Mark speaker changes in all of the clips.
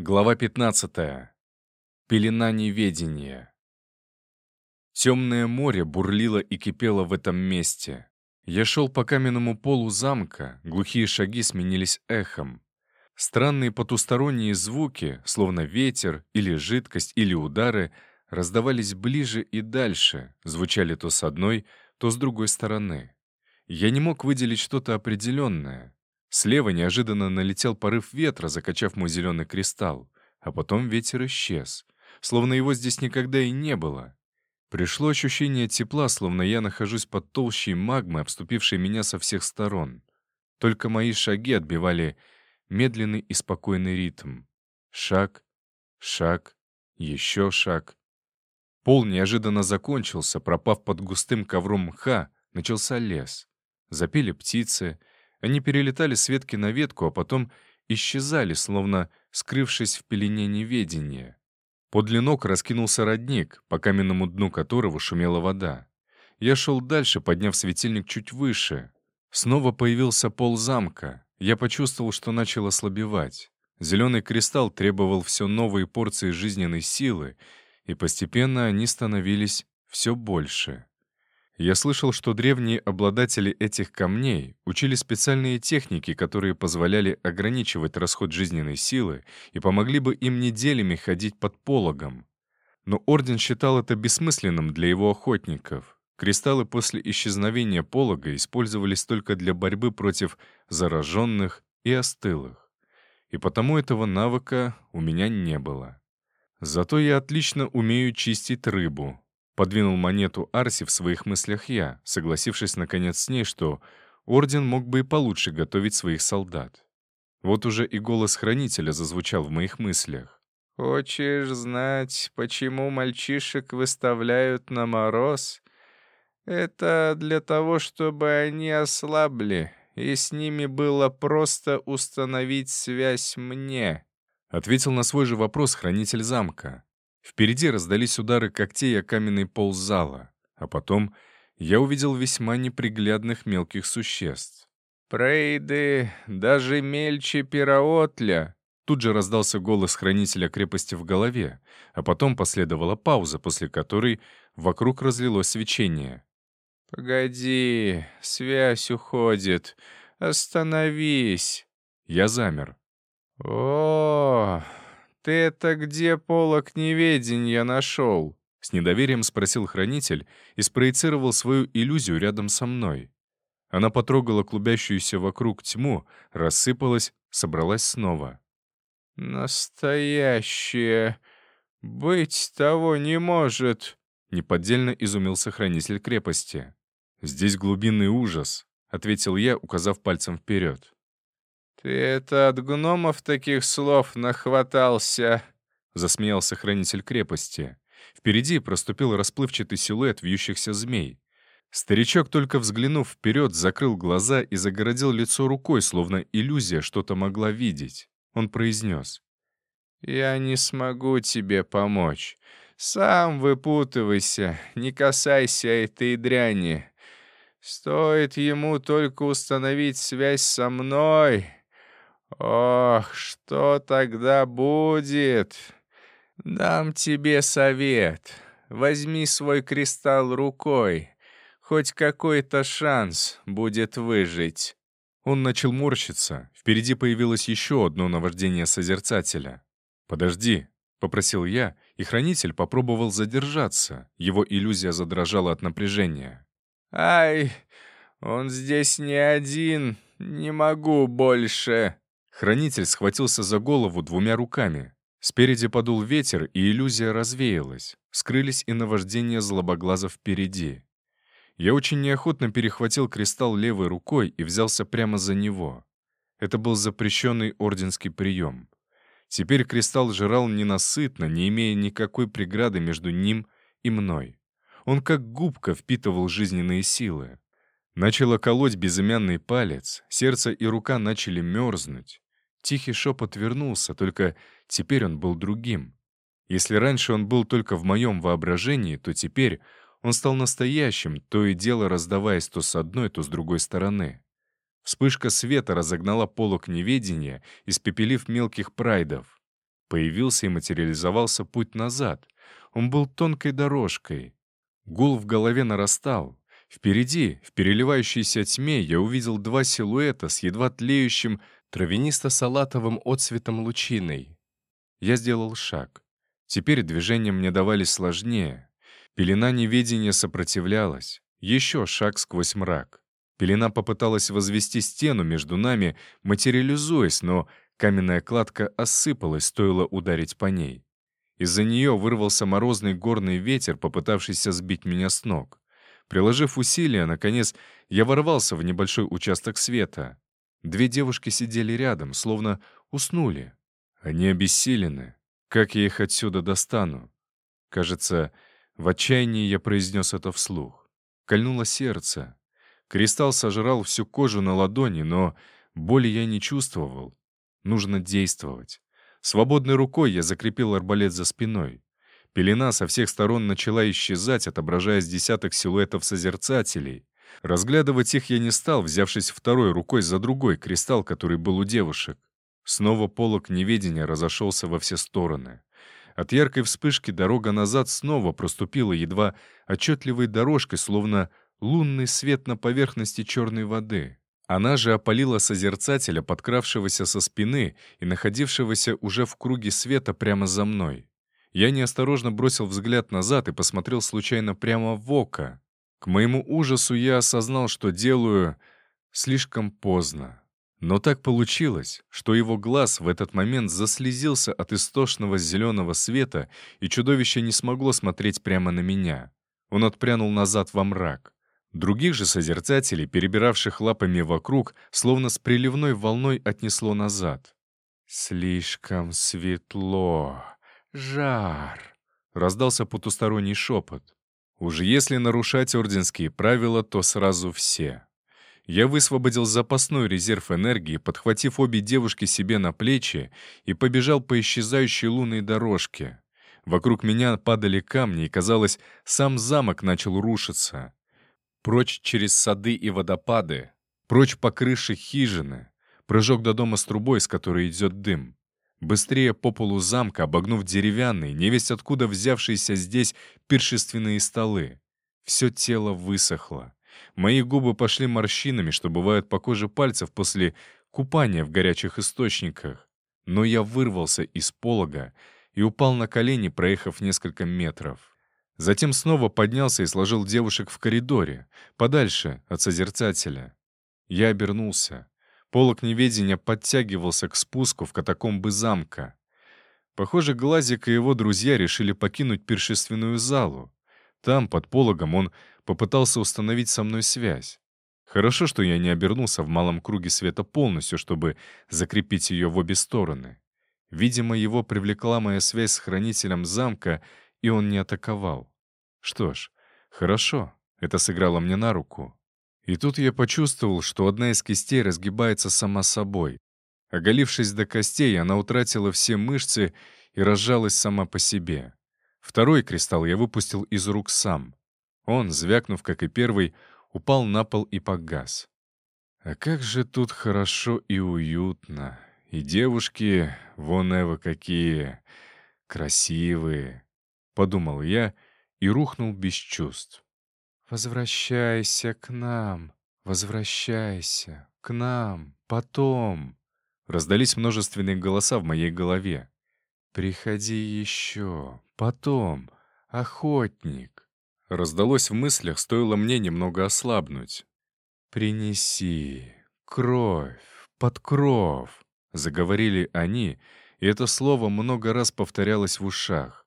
Speaker 1: Глава 15. Пелена неведения. Темное море бурлило и кипело в этом месте. Я шел по каменному полу замка, глухие шаги сменились эхом. Странные потусторонние звуки, словно ветер или жидкость или удары, раздавались ближе и дальше, звучали то с одной, то с другой стороны. Я не мог выделить что-то определенное. Слева неожиданно налетел порыв ветра, закачав мой зеленый кристалл, а потом ветер исчез, словно его здесь никогда и не было. Пришло ощущение тепла, словно я нахожусь под толщей магмы, обступившей меня со всех сторон. Только мои шаги отбивали медленный и спокойный ритм. Шаг, шаг, еще шаг. Пол неожиданно закончился, пропав под густым ковром мха, начался лес. Запели птицы — они перелетали с ветки на ветку, а потом исчезали, словно скрывшись в пелене неведения. Подле ног раскинулся родник, по каменному дну которого шумела вода. Я шел дальше, подняв светильник чуть выше. Снова появился пол замка. Я почувствовал, что начал ослабевать. Зеленый кристалл требовал все новые порции жизненной силы, и постепенно они становились все больше. Я слышал, что древние обладатели этих камней учили специальные техники, которые позволяли ограничивать расход жизненной силы и помогли бы им неделями ходить под пологом. Но Орден считал это бессмысленным для его охотников. Кристаллы после исчезновения полога использовались только для борьбы против зараженных и остылых. И потому этого навыка у меня не было. Зато я отлично умею чистить рыбу, Подвинул монету Арси в своих мыслях я, согласившись наконец с ней, что Орден мог бы и получше готовить своих солдат. Вот уже и голос Хранителя зазвучал в моих мыслях.
Speaker 2: «Хочешь знать, почему мальчишек выставляют на мороз? Это для того, чтобы они ослабли, и с ними было просто установить связь мне», —
Speaker 1: ответил на свой же вопрос Хранитель замка. Впереди раздались удары когтей о каменный пол зала, а потом я увидел весьма неприглядных мелких существ.
Speaker 2: «Прейды даже мельче пираотля!»
Speaker 1: Тут же раздался голос хранителя крепости в голове, а потом последовала пауза, после которой вокруг разлилось свечение.
Speaker 2: «Погоди, связь уходит. Остановись!»
Speaker 1: Я замер.
Speaker 2: «О, «Ты это где полок неведения нашел?»
Speaker 1: — с недоверием спросил хранитель и спроецировал свою иллюзию рядом со мной. Она потрогала клубящуюся вокруг тьму, рассыпалась, собралась снова.
Speaker 2: «Настоящее! Быть того не может!»
Speaker 1: — неподдельно изумился хранитель крепости. «Здесь глубинный ужас», — ответил я, указав пальцем вперед.
Speaker 2: «Ты это от гномов таких слов нахватался?»
Speaker 1: — засмеялся хранитель крепости. Впереди проступил расплывчатый силуэт вьющихся змей. Старичок, только взглянув вперед, закрыл глаза и загородил лицо рукой, словно иллюзия что-то могла видеть. Он произнес.
Speaker 2: «Я не смогу тебе помочь. Сам выпутывайся, не касайся этой дряни. Стоит ему только установить связь со мной, «Ох, что тогда будет? Дам тебе совет. Возьми свой кристалл рукой. Хоть какой-то шанс будет выжить».
Speaker 1: Он начал морщиться. Впереди появилось еще одно наваждение Созерцателя. «Подожди», — попросил я, и Хранитель попробовал задержаться. Его иллюзия задрожала от напряжения.
Speaker 2: «Ай, он здесь не один, не могу больше»,
Speaker 1: Хранитель схватился за голову двумя руками. Спереди подул ветер, и иллюзия развеялась. Скрылись и наваждения злобоглазов впереди. Я очень неохотно перехватил кристалл левой рукой и взялся прямо за него. Это был запрещенный орденский прием. Теперь кристалл жрал ненасытно, не имея никакой преграды между ним и мной. Он как губка впитывал жизненные силы. Начало колоть безымянный палец, сердце и рука начали мерзнуть. Тихий шепот вернулся, только теперь он был другим. Если раньше он был только в моем воображении, то теперь он стал настоящим, то и дело раздаваясь то с одной, то с другой стороны. Вспышка света разогнала полок неведения, испепелив мелких прайдов. Появился и материализовался путь назад. Он был тонкой дорожкой. Гул в голове нарастал. Впереди, в переливающейся тьме, я увидел два силуэта с едва тлеющим травянисто-салатовым отцветом лучиной. Я сделал шаг. Теперь движения мне давались сложнее. Пелена неведения сопротивлялась. Еще шаг сквозь мрак. Пелена попыталась возвести стену между нами, материализуясь, но каменная кладка осыпалась, стоило ударить по ней. Из-за нее вырвался морозный горный ветер, попытавшийся сбить меня с ног. Приложив усилия, наконец, я ворвался в небольшой участок света. Две девушки сидели рядом, словно уснули. Они обессилены. Как я их отсюда достану? Кажется, в отчаянии я произнес это вслух. Кольнуло сердце. Кристалл сожрал всю кожу на ладони, но боли я не чувствовал. Нужно действовать. Свободной рукой я закрепил арбалет за спиной. Пелена со всех сторон начала исчезать, отображая с десяток силуэтов созерцателей. Разглядывать их я не стал, взявшись второй рукой за другой кристалл, который был у девушек. Снова полог неведения разошелся во все стороны. От яркой вспышки дорога назад снова проступила едва отчетливой дорожкой, словно лунный свет на поверхности черной воды. Она же опалила созерцателя, подкравшегося со спины и находившегося уже в круге света прямо за мной. Я неосторожно бросил взгляд назад и посмотрел случайно прямо в око. К моему ужасу я осознал, что делаю слишком поздно. Но так получилось, что его глаз в этот момент заслезился от истошного зеленого света, и чудовище не смогло смотреть прямо на меня. Он отпрянул назад во мрак. Других же созерцателей, перебиравших лапами вокруг, словно с приливной волной отнесло назад. «Слишком светло, жар», — раздался потусторонний шепот. Уж если нарушать орденские правила, то сразу все. Я высвободил запасной резерв энергии, подхватив обе девушки себе на плечи и побежал по исчезающей лунной дорожке. Вокруг меня падали камни, и, казалось, сам замок начал рушиться. Прочь через сады и водопады, прочь по крыше хижины, прыжок до дома с трубой, с которой идет дым. Быстрее по полу замка, обогнув деревянные, невесть откуда взявшиеся здесь пиршественные столы. Все тело высохло. Мои губы пошли морщинами, что бывают по коже пальцев после купания в горячих источниках. Но я вырвался из полога и упал на колени, проехав несколько метров. Затем снова поднялся и сложил девушек в коридоре, подальше от созерцателя. Я обернулся. Полок неведения подтягивался к спуску в катакомбы замка. Похоже, Глазик и его друзья решили покинуть пиршественную залу. Там, под пологом, он попытался установить со мной связь. Хорошо, что я не обернулся в малом круге света полностью, чтобы закрепить ее в обе стороны. Видимо, его привлекла моя связь с хранителем замка, и он не атаковал. Что ж, хорошо, это сыграло мне на руку. И тут я почувствовал, что одна из кистей разгибается сама собой. Оголившись до костей, она утратила все мышцы и разжалась сама по себе. Второй кристалл я выпустил из рук сам. Он, звякнув, как и первый, упал на пол и погас. А как же тут хорошо и уютно. И девушки, вон Эва какие, красивые подумал я и рухнул без чувств. «Возвращайся к нам, возвращайся к нам, потом!» Раздались множественные голоса в моей голове. «Приходи еще, потом, охотник!» Раздалось в мыслях, стоило мне немного ослабнуть. «Принеси кровь, под кров!» Заговорили они, и это слово много раз повторялось в ушах.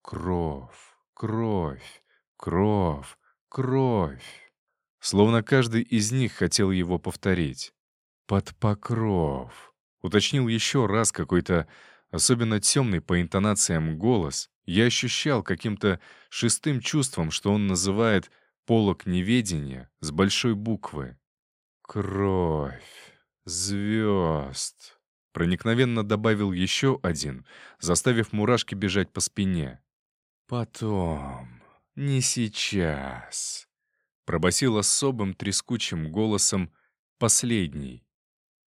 Speaker 1: Кровь, кровь, кровь, кровь. Словно каждый из них хотел его повторить. «Под покров», — уточнил еще раз какой-то особенно темный по интонациям голос. Я ощущал каким-то шестым чувством, что он называет «полок неведения» с большой буквы. «Кровь, звезд», — проникновенно добавил еще один, заставив мурашки бежать по спине. «Потом, не сейчас», — пробасил особым трескучим голосом последний.